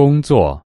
工作。